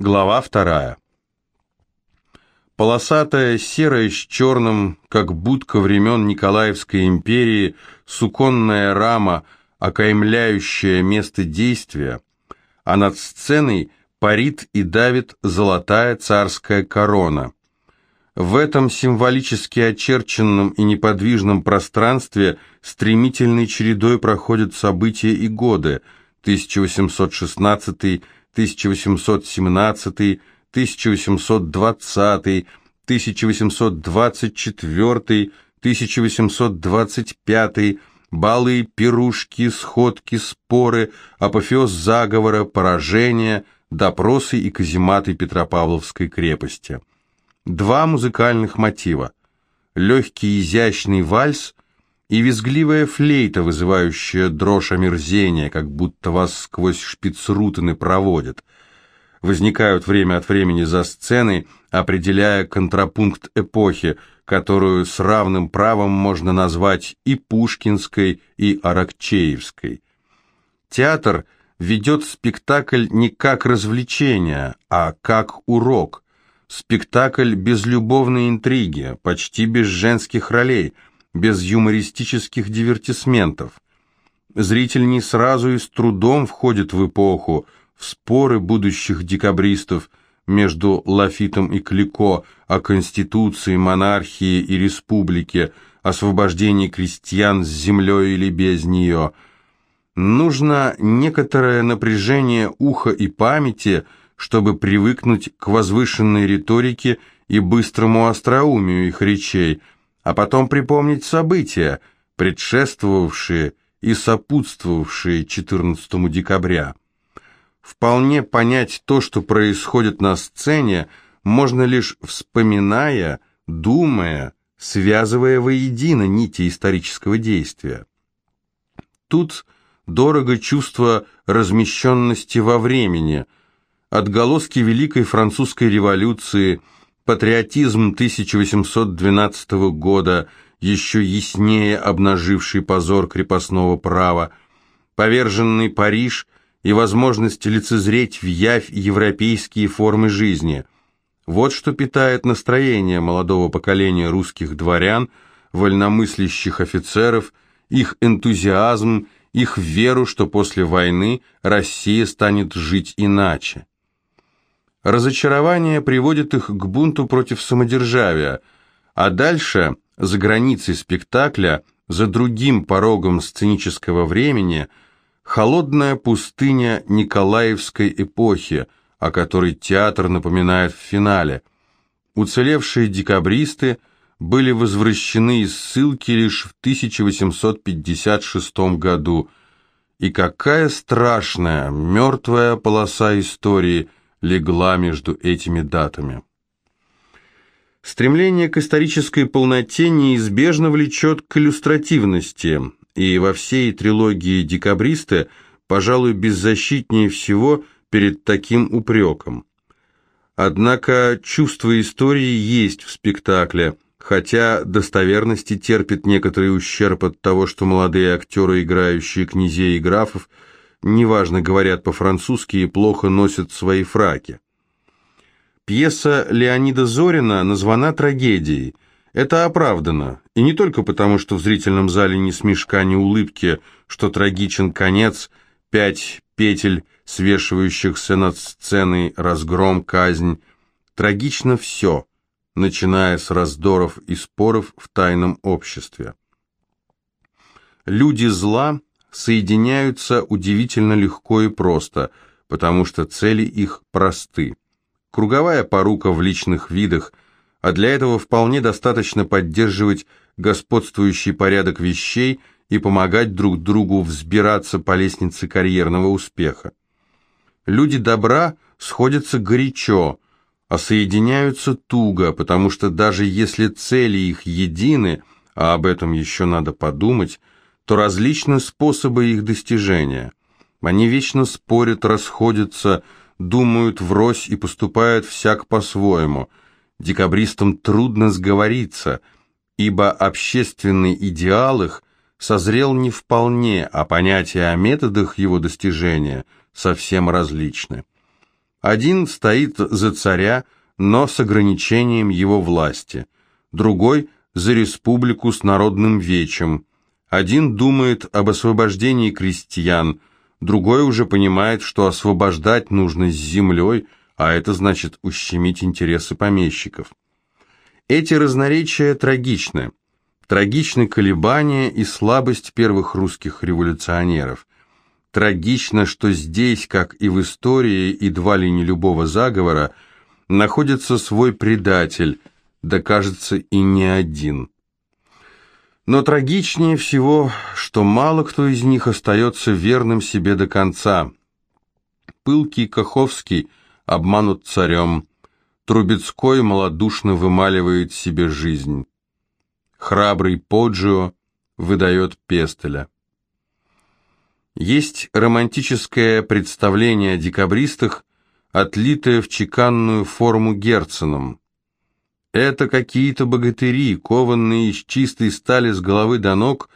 Глава вторая. Полосатая, серая с черным, как будка времен Николаевской империи, суконная рама, окаймляющая место действия, а над сценой парит и давит золотая царская корона. В этом символически очерченном и неподвижном пространстве стремительной чередой проходят события и годы 1816 1817, 1820, 1824, 1825, балы, пирушки, сходки, споры, апофеоз заговора, поражения, допросы и казематы Петропавловской крепости. Два музыкальных мотива. Легкий изящный вальс и визгливая флейта, вызывающая дрожь омерзения, как будто вас сквозь шпицрутены проводят. Возникают время от времени за сценой, определяя контрапункт эпохи, которую с равным правом можно назвать и пушкинской, и аракчеевской. Театр ведет спектакль не как развлечение, а как урок. Спектакль без любовной интриги, почти без женских ролей – без юмористических дивертисментов. Зритель не сразу и с трудом входит в эпоху, в споры будущих декабристов между Лафитом и Клико о конституции, монархии и республике, освобождении крестьян с землей или без нее. Нужно некоторое напряжение уха и памяти, чтобы привыкнуть к возвышенной риторике и быстрому остроумию их речей – а потом припомнить события, предшествовавшие и сопутствовавшие 14 декабря. Вполне понять то, что происходит на сцене, можно лишь вспоминая, думая, связывая воедино нити исторического действия. Тут дорого чувство размещенности во времени, отголоски Великой Французской революции – Патриотизм 1812 года, еще яснее обнаживший позор крепостного права, поверженный Париж и возможность лицезреть в явь европейские формы жизни. Вот что питает настроение молодого поколения русских дворян, вольномыслящих офицеров, их энтузиазм, их веру, что после войны Россия станет жить иначе. Разочарование приводит их к бунту против самодержавия, а дальше, за границей спектакля, за другим порогом сценического времени, холодная пустыня Николаевской эпохи, о которой театр напоминает в финале. Уцелевшие декабристы были возвращены из ссылки лишь в 1856 году. И какая страшная, мертвая полоса истории – легла между этими датами. Стремление к исторической полноте неизбежно влечет к иллюстративности, и во всей трилогии «Декабристы», пожалуй, беззащитнее всего перед таким упреком. Однако чувство истории есть в спектакле, хотя достоверности терпит некоторый ущерб от того, что молодые актеры, играющие князей и графов, неважно, говорят по-французски и плохо носят свои фраки. Пьеса Леонида Зорина названа трагедией. Это оправдано, и не только потому, что в зрительном зале ни смешка, ни улыбки, что трагичен конец, пять петель, свешивающихся над сценой, разгром, казнь. Трагично все, начиная с раздоров и споров в тайном обществе. Люди зла соединяются удивительно легко и просто, потому что цели их просты. Круговая порука в личных видах, а для этого вполне достаточно поддерживать господствующий порядок вещей и помогать друг другу взбираться по лестнице карьерного успеха. Люди добра сходятся горячо, а соединяются туго, потому что даже если цели их едины, а об этом еще надо подумать, то различны способы их достижения. Они вечно спорят, расходятся, думают врозь и поступают всяк по-своему. Декабристам трудно сговориться, ибо общественный идеал их созрел не вполне, а понятия о методах его достижения совсем различны. Один стоит за царя, но с ограничением его власти, другой – за республику с народным вечем. Один думает об освобождении крестьян, другой уже понимает, что освобождать нужно с землей, а это значит ущемить интересы помещиков. Эти разноречия трагичны. Трагичны колебания и слабость первых русских революционеров. Трагично, что здесь, как и в истории едва ли не любого заговора, находится свой предатель, да кажется и не один. Но трагичнее всего, что мало кто из них остается верным себе до конца. Пылкий Каховский обманут царем, Трубецкой малодушно вымаливает себе жизнь. Храбрый Поджио выдает Пестеля. Есть романтическое представление о декабристах, отлитое в чеканную форму Герценом. Это какие-то богатыри, кованные из чистой стали с головы до ног,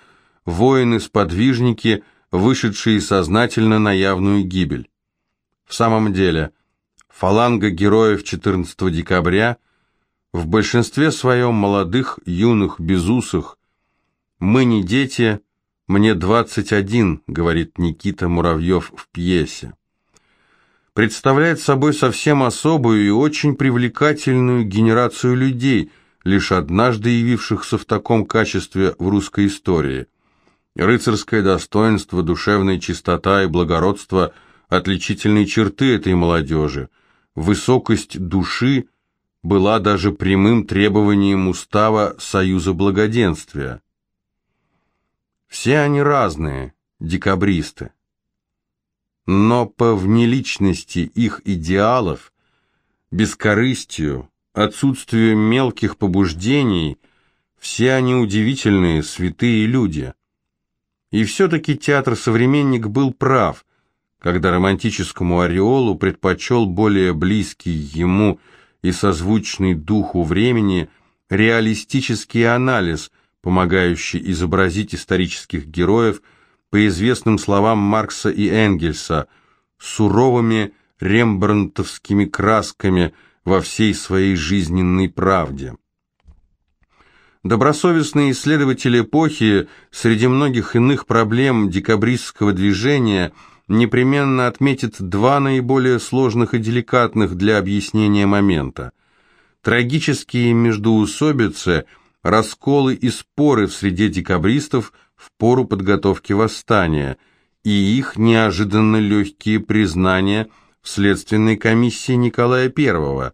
воины-сподвижники, вышедшие сознательно на явную гибель. В самом деле, фаланга героев 14 декабря в большинстве своем молодых, юных, безусых. «Мы не дети, мне 21», — говорит Никита Муравьев в пьесе представляет собой совсем особую и очень привлекательную генерацию людей, лишь однажды явившихся в таком качестве в русской истории. Рыцарское достоинство, душевная чистота и благородство – отличительные черты этой молодежи. Высокость души была даже прямым требованием устава Союза Благоденствия. Все они разные, декабристы но по внеличности их идеалов, бескорыстию, отсутствию мелких побуждений, все они удивительные, святые люди. И все-таки театр-современник был прав, когда романтическому ореолу предпочел более близкий ему и созвучный духу времени реалистический анализ, помогающий изобразить исторических героев – по известным словам Маркса и Энгельса, суровыми рембрандтовскими красками во всей своей жизненной правде. Добросовестные исследователи эпохи среди многих иных проблем декабристского движения непременно отметят два наиболее сложных и деликатных для объяснения момента. Трагические междоусобицы, расколы и споры в среде декабристов – в пору подготовки восстания и их неожиданно легкие признания в Следственной комиссии Николая I.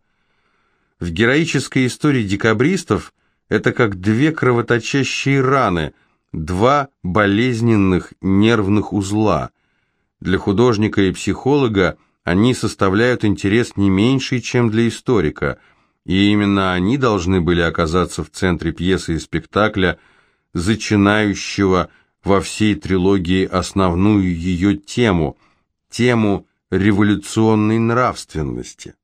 В героической истории декабристов это как две кровоточащие раны, два болезненных нервных узла. Для художника и психолога они составляют интерес не меньший, чем для историка, и именно они должны были оказаться в центре пьесы и спектакля – зачинающего во всей трилогии основную ее тему, тему революционной нравственности.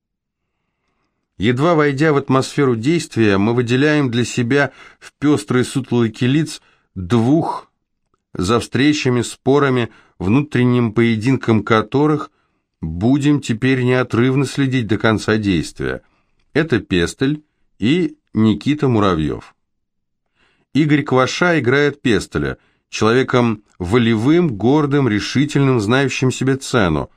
Едва войдя в атмосферу действия, мы выделяем для себя в пестрой сутолоке лиц двух за встречами, спорами, внутренним поединком которых будем теперь неотрывно следить до конца действия. Это Пестель и Никита Муравьев. Игорь Кваша играет Пестеля, человеком волевым, гордым, решительным, знающим себе цену.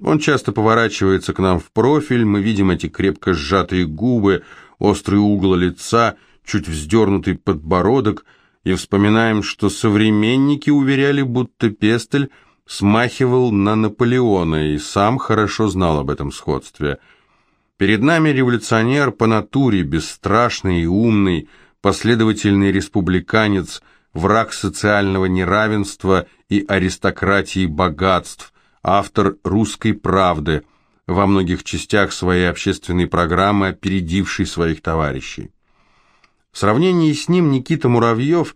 Он часто поворачивается к нам в профиль, мы видим эти крепко сжатые губы, острый угол лица, чуть вздернутый подбородок, и вспоминаем, что современники уверяли, будто Пестель смахивал на Наполеона и сам хорошо знал об этом сходстве. Перед нами революционер по натуре, бесстрашный и умный, последовательный республиканец, враг социального неравенства и аристократии богатств, автор «Русской правды», во многих частях своей общественной программы опередивший своих товарищей. В сравнении с ним Никита Муравьев,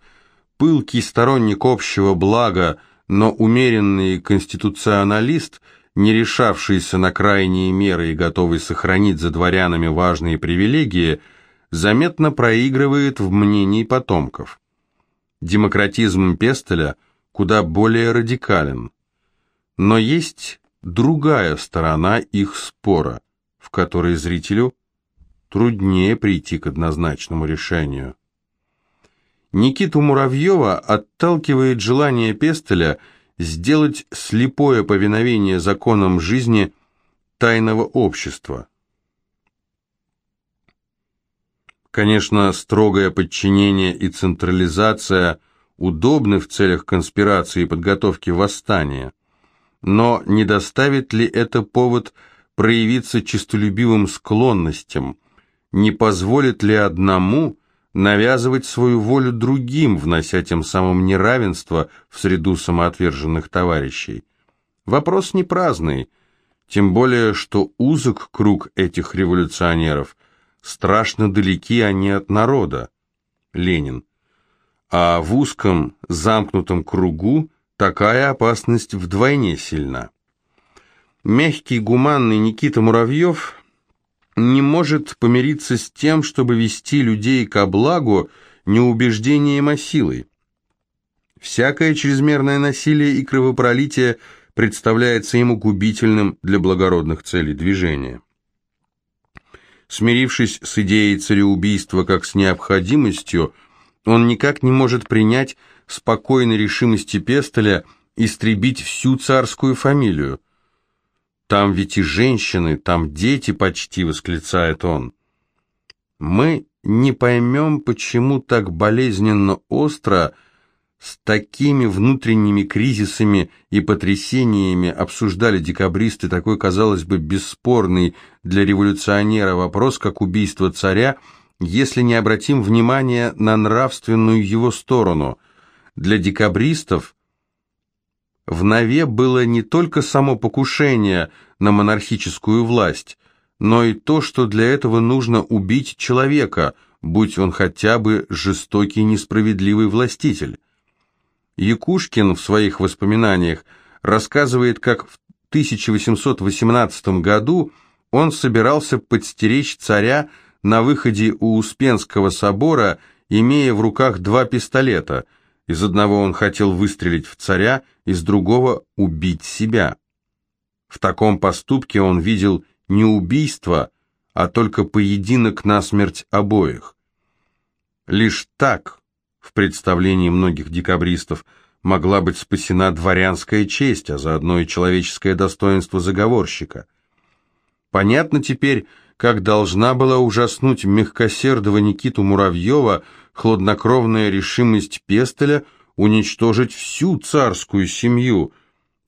пылкий сторонник общего блага, но умеренный конституционалист, не решавшийся на крайние меры и готовый сохранить за дворянами важные привилегии – заметно проигрывает в мнении потомков. Демократизм Пестеля куда более радикален. Но есть другая сторона их спора, в которой зрителю труднее прийти к однозначному решению. Никиту Муравьева отталкивает желание Пестеля сделать слепое повиновение законам жизни тайного общества. Конечно, строгое подчинение и централизация удобны в целях конспирации и подготовки восстания, но не доставит ли это повод проявиться честолюбивым склонностям, не позволит ли одному навязывать свою волю другим, внося тем самым неравенство в среду самоотверженных товарищей? Вопрос не праздный, тем более, что узок круг этих революционеров – страшно далеки они от народа. Ленин. А в узком замкнутом кругу такая опасность вдвойне сильна. Мягкий, гуманный Никита Муравьев не может помириться с тем, чтобы вести людей ко благу не убеждением, а силой. Всякое чрезмерное насилие и кровопролитие представляется ему губительным для благородных целей движения. Смирившись с идеей цареубийства как с необходимостью, он никак не может принять спокойной решимости Пестеля истребить всю царскую фамилию. «Там ведь и женщины, там дети почти», — восклицает он. «Мы не поймем, почему так болезненно остро с такими внутренними кризисами и потрясениями обсуждали декабристы такой, казалось бы, бесспорный для революционера вопрос, как убийство царя, если не обратим внимание на нравственную его сторону. Для декабристов в Нове было не только само покушение на монархическую власть, но и то, что для этого нужно убить человека, будь он хотя бы жестокий несправедливый властитель. Якушкин в своих воспоминаниях рассказывает, как в 1818 году он собирался подстеречь царя на выходе у Успенского собора, имея в руках два пистолета. Из одного он хотел выстрелить в царя, из другого – убить себя. В таком поступке он видел не убийство, а только поединок на смерть обоих. Лишь так в представлении многих декабристов могла быть спасена дворянская честь, а заодно и человеческое достоинство заговорщика. Понятно теперь, как должна была ужаснуть мягкосердого Никиту Муравьева хладнокровная решимость Пестеля уничтожить всю царскую семью,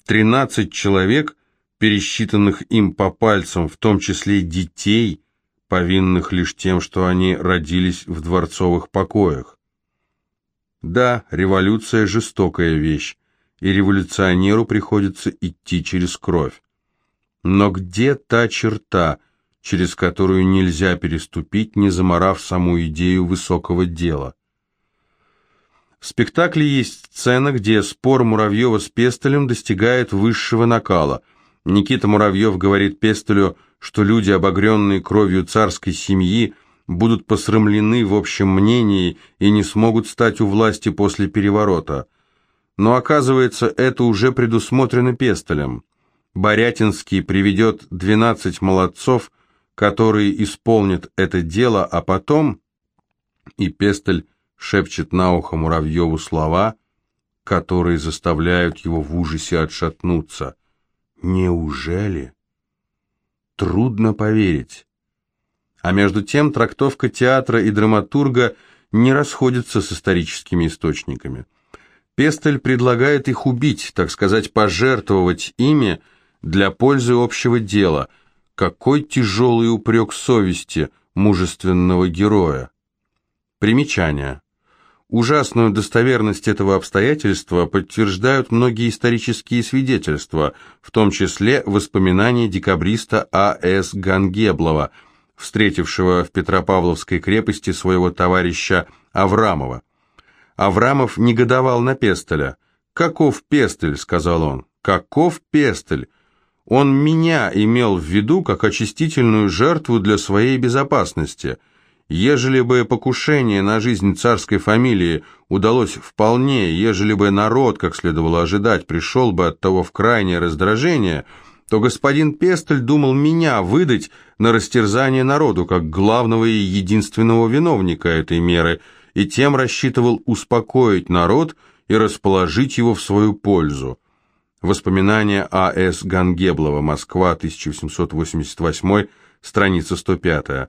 тринадцать человек, пересчитанных им по пальцам, в том числе детей, повинных лишь тем, что они родились в дворцовых покоях. Да, революция – жестокая вещь, и революционеру приходится идти через кровь. Но где та черта, через которую нельзя переступить, не заморав саму идею высокого дела? В спектакле есть сцена, где спор Муравьева с Пестелем достигает высшего накала. Никита Муравьев говорит Пестелю, что люди, обогренные кровью царской семьи – будут посрамлены в общем мнении и не смогут стать у власти после переворота. Но оказывается, это уже предусмотрено Пестелем. Борятинский приведет 12 молодцов, которые исполнят это дело, а потом... И Пестель шепчет на ухо Муравьеву слова, которые заставляют его в ужасе отшатнуться. Неужели? Трудно поверить. А между тем трактовка театра и драматурга не расходится с историческими источниками. Пестель предлагает их убить, так сказать, пожертвовать ими для пользы общего дела. Какой тяжелый упрек совести мужественного героя. Примечание. Ужасную достоверность этого обстоятельства подтверждают многие исторические свидетельства, в том числе воспоминания декабриста А.С. Гангеблова – встретившего в Петропавловской крепости своего товарища Аврамова. Аврамов негодовал на Пестеля. «Каков Пестель?» — сказал он. «Каков Пестель? Он меня имел в виду как очистительную жертву для своей безопасности. Ежели бы покушение на жизнь царской фамилии удалось вполне, ежели бы народ, как следовало ожидать, пришел бы от того в крайнее раздражение, то господин Пестель думал меня выдать на растерзание народу как главного и единственного виновника этой меры, и тем рассчитывал успокоить народ и расположить его в свою пользу. Воспоминания А.С. Гангеблова, Москва, 1888, страница 105.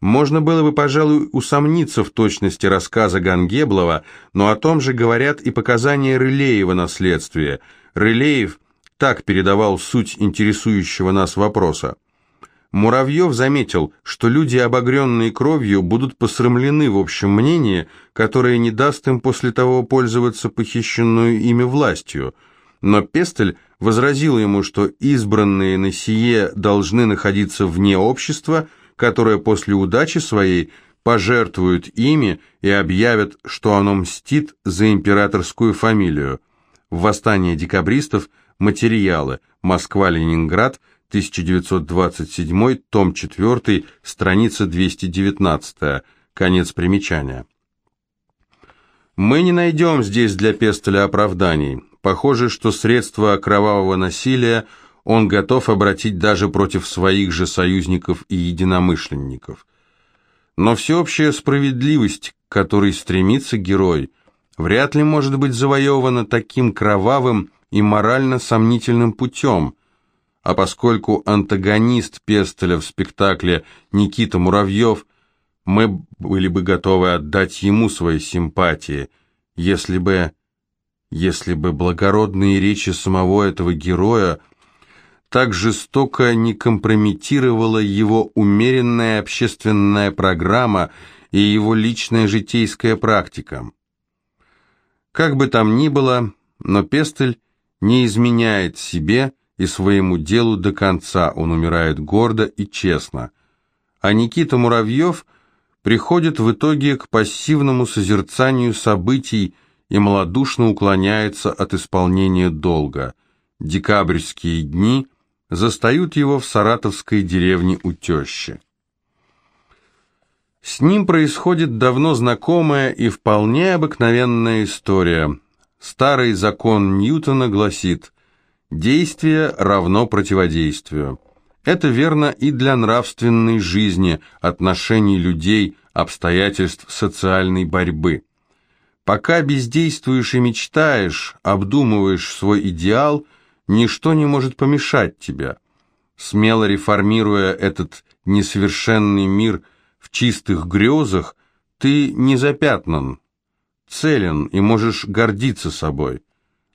Можно было бы, пожалуй, усомниться в точности рассказа Гангеблова, но о том же говорят и показания Рылеева на следствие. Рылеев так передавал суть интересующего нас вопроса. Муравьев заметил, что люди, обогренные кровью, будут посрамлены в общем мнении, которое не даст им после того пользоваться похищенную ими властью. Но Пестель возразил ему, что избранные на сие должны находиться вне общества, которое после удачи своей пожертвуют ими и объявят, что оно мстит за императорскую фамилию. В восстании декабристов – Материалы. Москва-Ленинград. 1927. Том 4. Страница 219. Конец примечания. Мы не найдем здесь для Пестеля оправданий. Похоже, что средства кровавого насилия он готов обратить даже против своих же союзников и единомышленников. Но всеобщая справедливость, к которой стремится герой, вряд ли может быть завоевана таким кровавым и морально сомнительным путем, а поскольку антагонист Пестеля в спектакле Никита Муравьев, мы были бы готовы отдать ему свои симпатии, если бы... если бы благородные речи самого этого героя так жестоко не компрометировала его умеренная общественная программа и его личная житейская практика. Как бы там ни было, но Пестель не изменяет себе и своему делу до конца, он умирает гордо и честно. А Никита Муравьев приходит в итоге к пассивному созерцанию событий и малодушно уклоняется от исполнения долга. Декабрьские дни застают его в саратовской деревне у тещи. С ним происходит давно знакомая и вполне обыкновенная история – Старый закон Ньютона гласит «действие равно противодействию». Это верно и для нравственной жизни, отношений людей, обстоятельств социальной борьбы. Пока бездействуешь и мечтаешь, обдумываешь свой идеал, ничто не может помешать тебе. Смело реформируя этот несовершенный мир в чистых грезах, ты не запятнан, целен и можешь гордиться собой.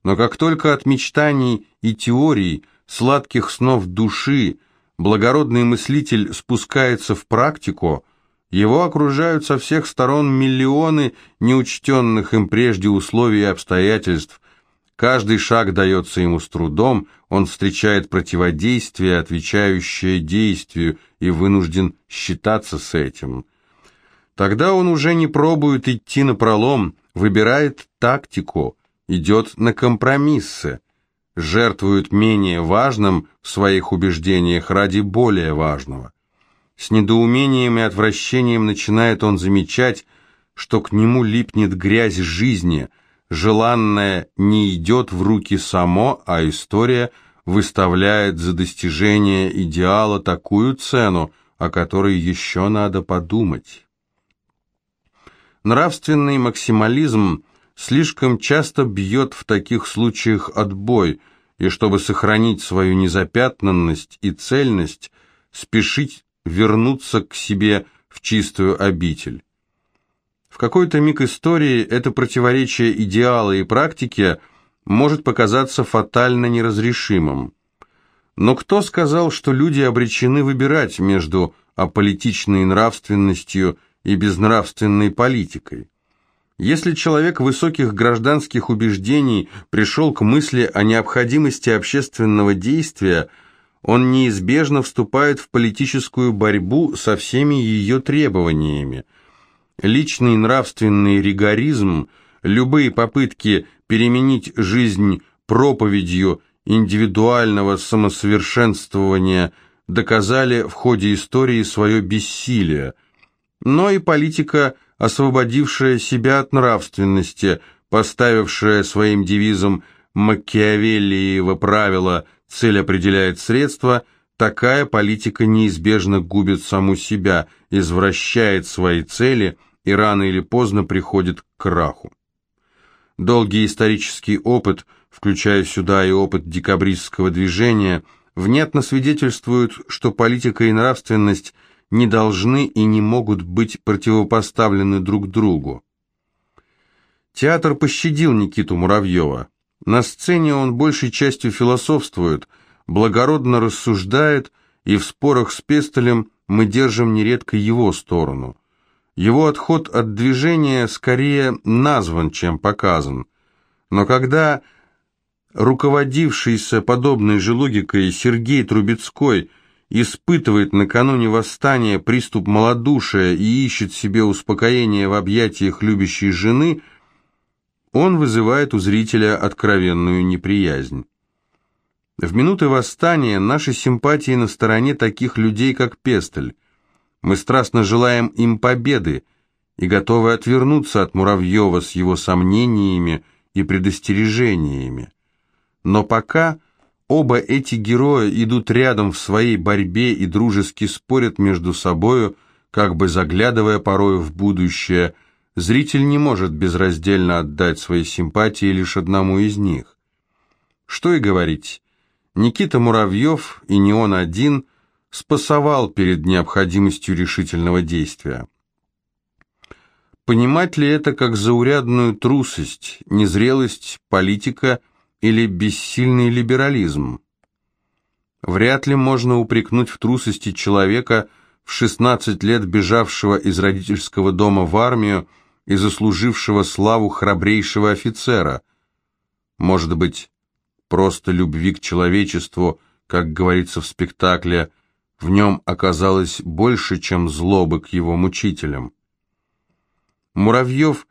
Но как только от мечтаний и теорий, сладких снов души, благородный мыслитель спускается в практику, его окружают со всех сторон миллионы неучтенных им прежде условий и обстоятельств. Каждый шаг дается ему с трудом, он встречает противодействие, отвечающее действию, и вынужден считаться с этим. Тогда он уже не пробует идти на пролом, выбирает тактику, идет на компромиссы, жертвует менее важным в своих убеждениях ради более важного. С недоумением и отвращением начинает он замечать, что к нему липнет грязь жизни, желанное не идет в руки само, а история выставляет за достижение идеала такую цену, о которой еще надо подумать. Нравственный максимализм слишком часто бьет в таких случаях отбой, и чтобы сохранить свою незапятнанность и цельность, спешить вернуться к себе в чистую обитель. В какой-то миг истории это противоречие идеала и практики может показаться фатально неразрешимым. Но кто сказал, что люди обречены выбирать между аполитичной нравственностью и безнравственной политикой. Если человек высоких гражданских убеждений пришел к мысли о необходимости общественного действия, он неизбежно вступает в политическую борьбу со всеми ее требованиями. Личный нравственный ригоризм, любые попытки переменить жизнь проповедью индивидуального самосовершенствования доказали в ходе истории свое бессилие – но и политика, освободившая себя от нравственности, поставившая своим девизом Макиавеллиево правило «цель определяет средства», такая политика неизбежно губит саму себя, извращает свои цели и рано или поздно приходит к краху. Долгий исторический опыт, включая сюда и опыт декабристского движения, внятно свидетельствует, что политика и нравственность не должны и не могут быть противопоставлены друг другу. Театр пощадил Никиту Муравьева. На сцене он большей частью философствует, благородно рассуждает, и в спорах с Пестелем мы держим нередко его сторону – его отход от движения скорее назван, чем показан. Но когда руководившийся подобной же логикой Сергей Трубецкой испытывает накануне восстания приступ малодушия и ищет себе успокоение в объятиях любящей жены, он вызывает у зрителя откровенную неприязнь. В минуты восстания наши симпатии на стороне таких людей, как Пестель – мы страстно желаем им победы и готовы отвернуться от Муравьева с его сомнениями и предостережениями. Но пока оба эти героя идут рядом в своей борьбе и дружески спорят между собою, как бы заглядывая порою в будущее, зритель не может безраздельно отдать свои симпатии лишь одному из них. Что и говорить, Никита Муравьев, и не он один – спасовал перед необходимостью решительного действия. Понимать ли это как заурядную трусость, незрелость политика или бессильный либерализм? Вряд ли можно упрекнуть в трусости человека, в 16 лет бежавшего из родительского дома в армию и заслужившего славу храбрейшего офицера. Может быть, просто любви к человечеству, как говорится в спектакле в нем оказалось больше, чем злобы к его мучителям. Муравьев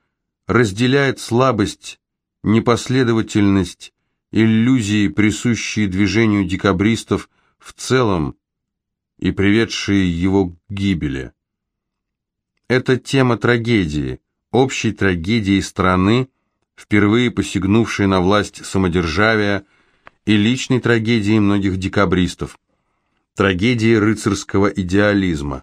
разделяет слабость, непоследовательность, иллюзии, присущие движению декабристов в целом и приведшие его к гибели. Это тема трагедии, общей трагедии страны, впервые посягнувшей на власть самодержавия, и личной трагедии многих декабристов – трагедии рыцарского идеализма.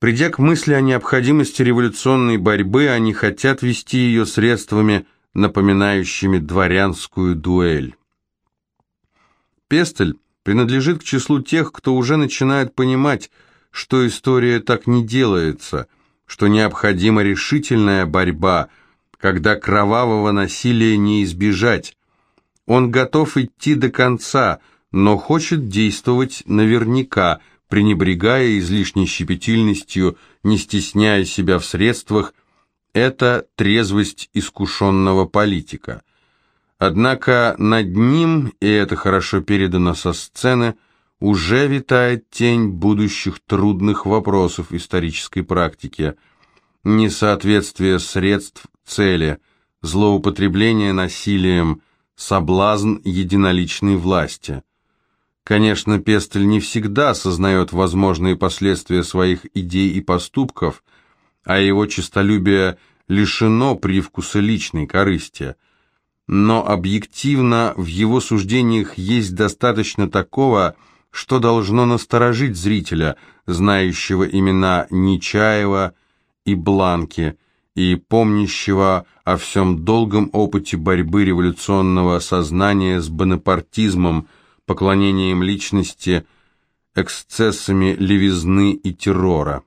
Придя к мысли о необходимости революционной борьбы, они хотят вести ее средствами, напоминающими дворянскую дуэль. Пестель принадлежит к числу тех, кто уже начинает понимать, что история так не делается, что необходима решительная борьба, когда кровавого насилия не избежать. Он готов идти до конца – но хочет действовать наверняка, пренебрегая излишней щепетильностью, не стесняя себя в средствах. Это трезвость искушенного политика. Однако над ним, и это хорошо передано со сцены, уже витает тень будущих трудных вопросов исторической практики. Несоответствие средств цели, злоупотребление насилием, соблазн единоличной власти – Конечно, Пестель не всегда осознает возможные последствия своих идей и поступков, а его честолюбие лишено привкуса личной корысти. Но объективно в его суждениях есть достаточно такого, что должно насторожить зрителя, знающего имена Нечаева и Бланки, и помнящего о всем долгом опыте борьбы революционного сознания с бонапартизмом – поклонением личности, эксцессами левизны и террора.